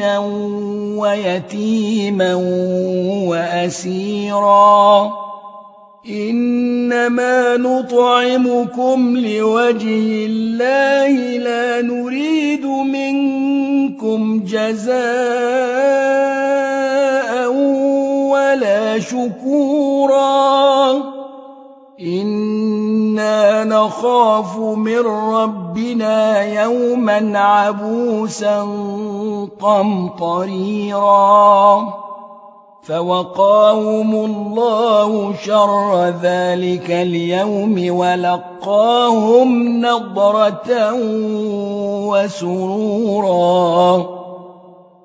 مسكينا ويتيما وأسيرا. إنما نطعمكم لوجه الله لا نريد منكم جزاء ولا شكورا. نخاف من ربنا يوما عبوسا قمطريرا. فوقاهم الله شر ذلك اليوم ولقاهم نضرة وسرورا.